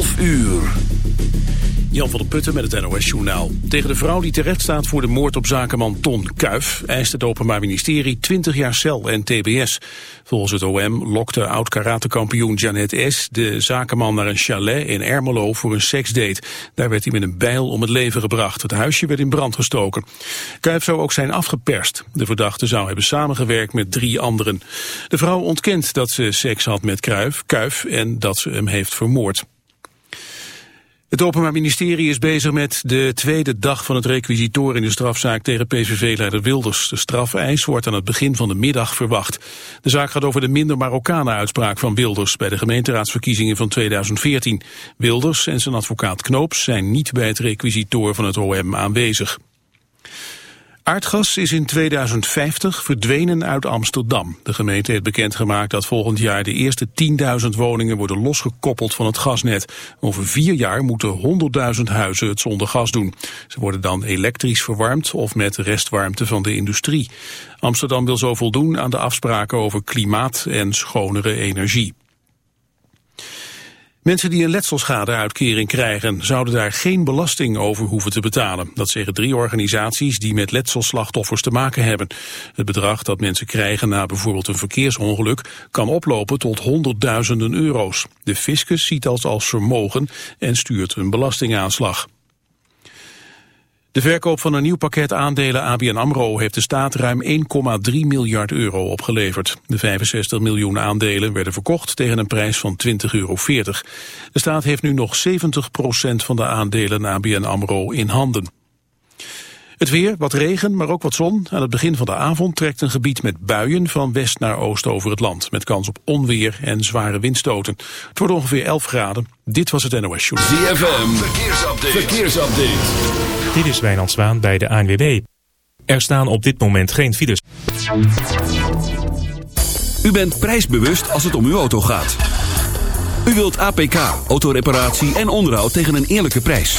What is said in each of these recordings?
11 uur. Jan van der Putten met het NOS-journaal. Tegen de vrouw die terecht staat voor de moord op zakenman Ton Kuif... eist het Openbaar Ministerie 20 jaar cel en tbs. Volgens het OM lokte oud-karatekampioen Janet S. de zakenman naar een chalet in Ermelo voor een seksdate. Daar werd hij met een bijl om het leven gebracht. Het huisje werd in brand gestoken. Kuif zou ook zijn afgeperst. De verdachte zou hebben samengewerkt met drie anderen. De vrouw ontkent dat ze seks had met Kuif, Kuif en dat ze hem heeft vermoord. Het Openbaar Ministerie is bezig met de tweede dag van het requisitoor in de strafzaak tegen PVV-leider Wilders. De strafeis wordt aan het begin van de middag verwacht. De zaak gaat over de minder Marokkanen-uitspraak van Wilders bij de gemeenteraadsverkiezingen van 2014. Wilders en zijn advocaat Knoops zijn niet bij het requisitoor van het OM aanwezig. Aardgas is in 2050 verdwenen uit Amsterdam. De gemeente heeft bekendgemaakt dat volgend jaar de eerste 10.000 woningen worden losgekoppeld van het gasnet. Over vier jaar moeten 100.000 huizen het zonder gas doen. Ze worden dan elektrisch verwarmd of met restwarmte van de industrie. Amsterdam wil zo voldoen aan de afspraken over klimaat en schonere energie. Mensen die een letselschadeuitkering krijgen zouden daar geen belasting over hoeven te betalen. Dat zeggen drie organisaties die met letselslachtoffers te maken hebben. Het bedrag dat mensen krijgen na bijvoorbeeld een verkeersongeluk kan oplopen tot honderdduizenden euro's. De fiscus ziet dat als vermogen en stuurt een belastingaanslag. De verkoop van een nieuw pakket aandelen ABN AMRO heeft de staat ruim 1,3 miljard euro opgeleverd. De 65 miljoen aandelen werden verkocht tegen een prijs van 20,40 euro. De staat heeft nu nog 70% van de aandelen ABN AMRO in handen. Het weer, wat regen, maar ook wat zon. Aan het begin van de avond trekt een gebied met buien van west naar oost over het land. Met kans op onweer en zware windstoten. Het wordt ongeveer 11 graden. Dit was het NOS Show. ZFM, verkeersupdate. verkeersupdate. Dit is Wijnand Zwaan bij de ANWB. Er staan op dit moment geen files. U bent prijsbewust als het om uw auto gaat. U wilt APK, autoreparatie en onderhoud tegen een eerlijke prijs.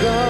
go.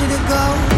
you to go.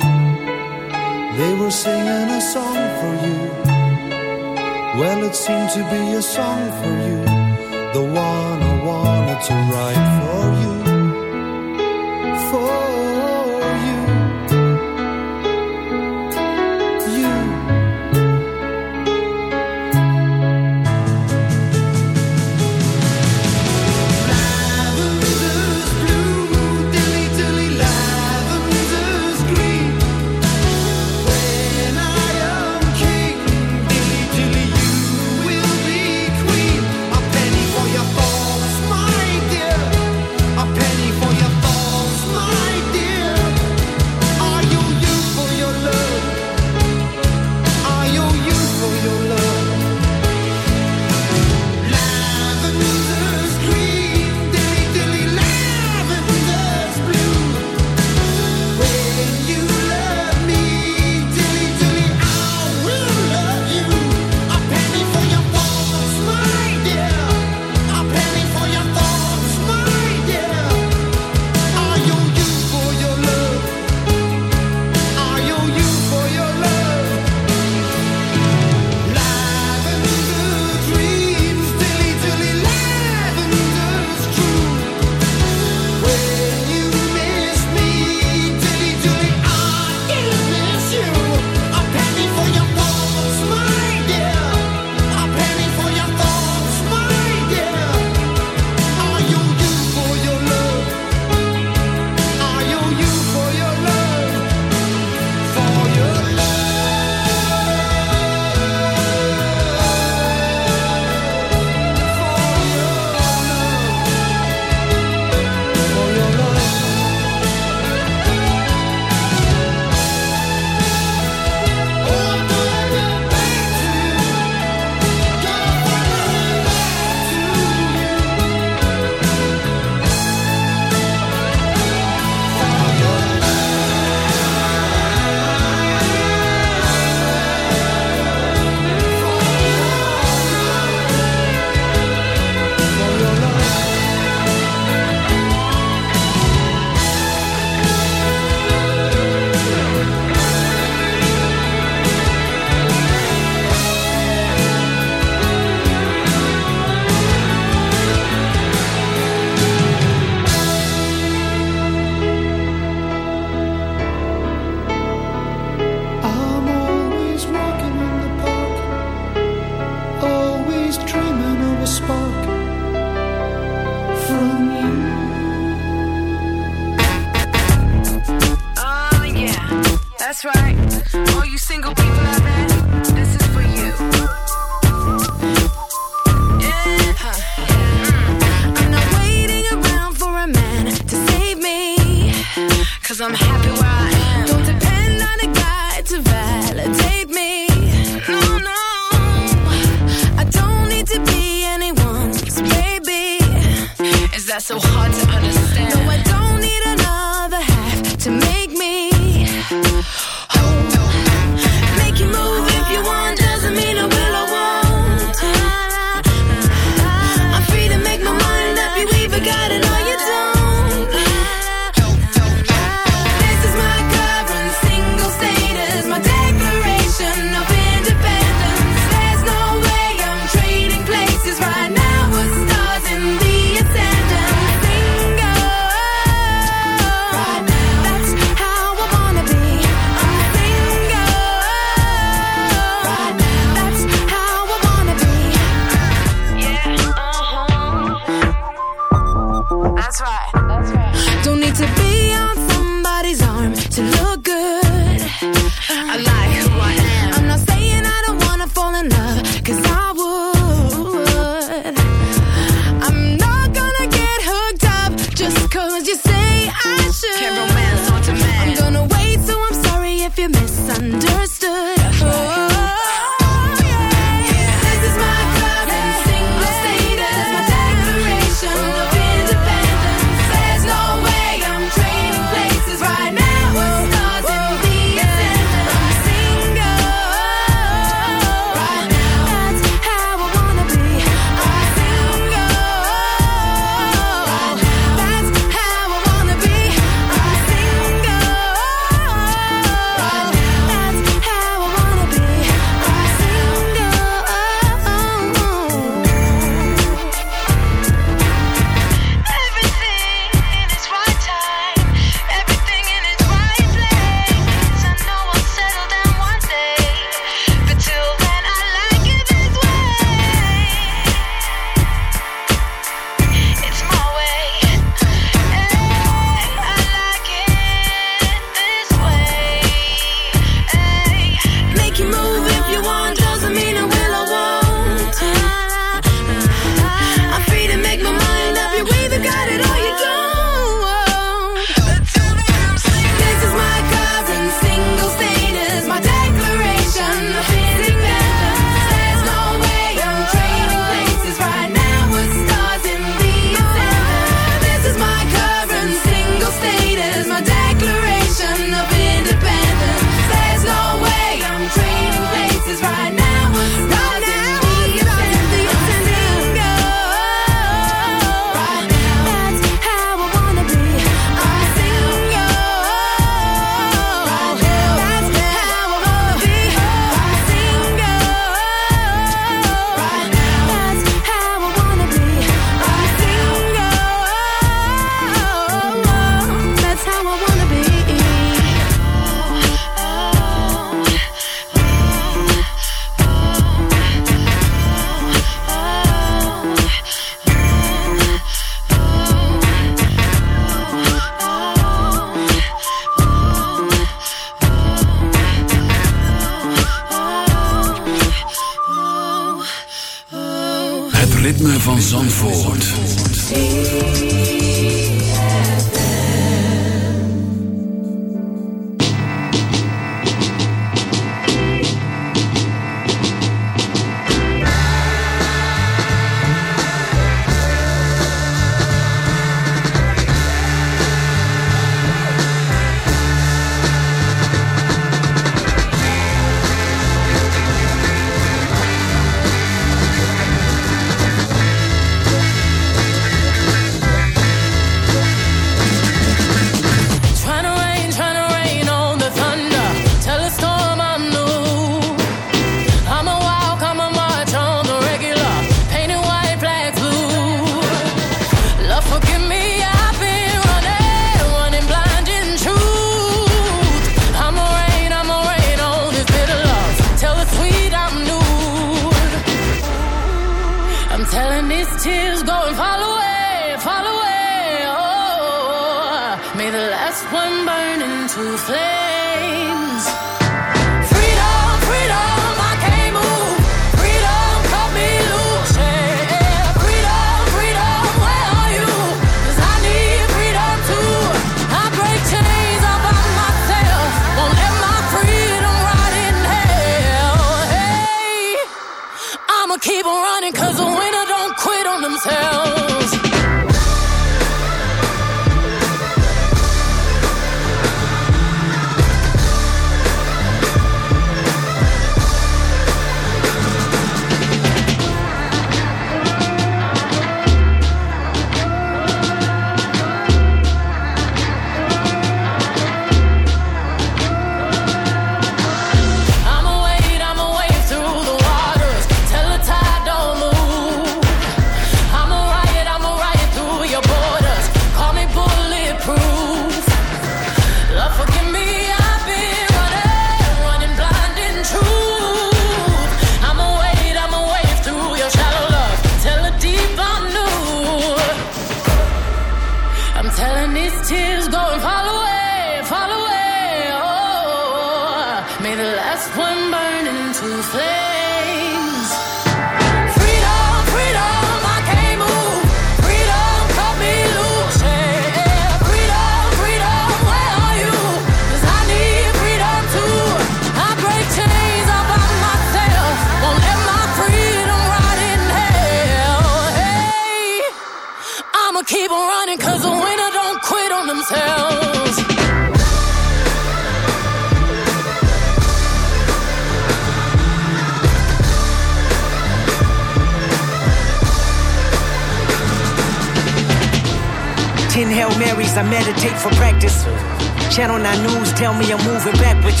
Channel 9 News tell me I'm moving backwards.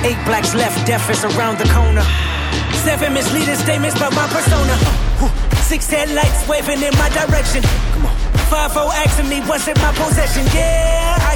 Eight blacks left, death is around the corner. Seven misleading statements about my persona. Six headlights waving in my direction. Come on. Five O asking me what's in my possession. Yeah,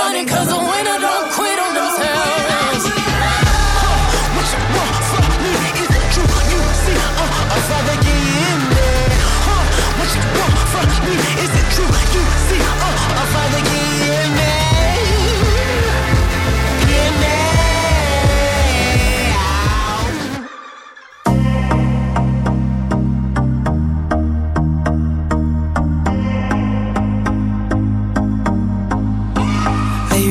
running 'cause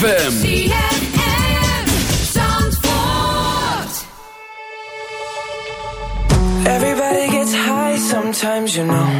ZFM. ZFM Zandvoort. Everybody gets high sometimes, you know.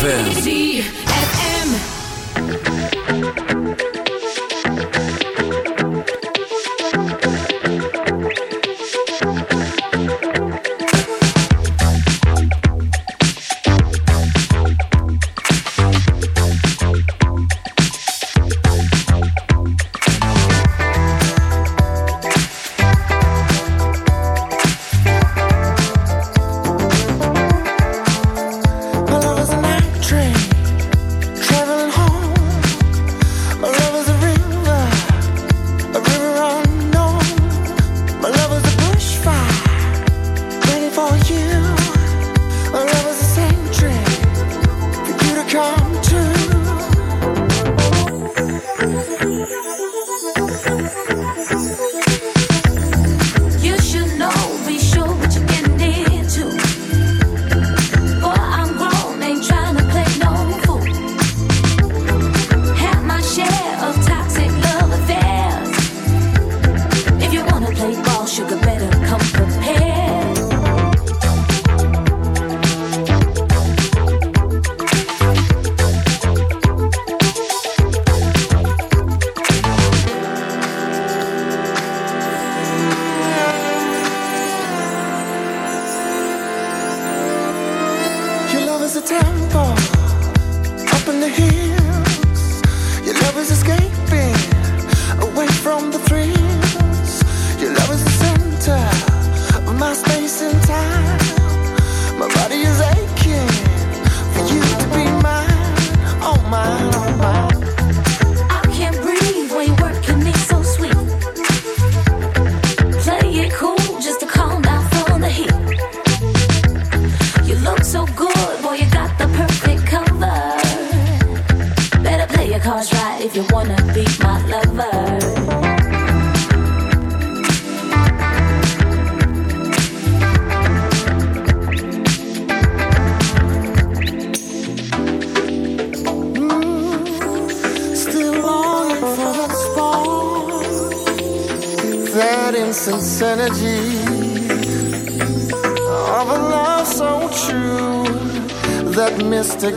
ZFM.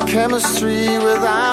chemistry without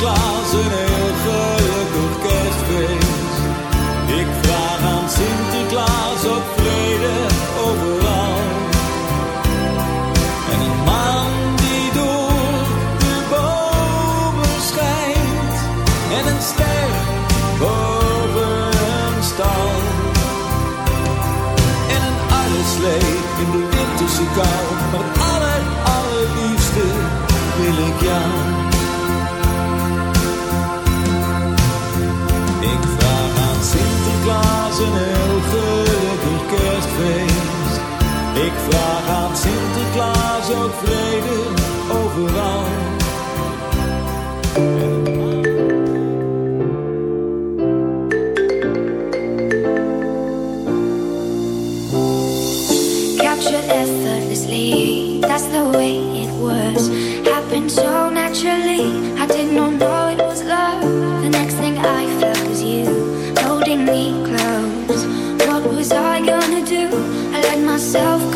God. Vraag aan Sinterklaas ook vrede overal. Captured effortlessly, that's the way it was. Happened so naturally, I did not know it was love. The next thing I felt was you holding me close. What was I gonna do? I let myself go,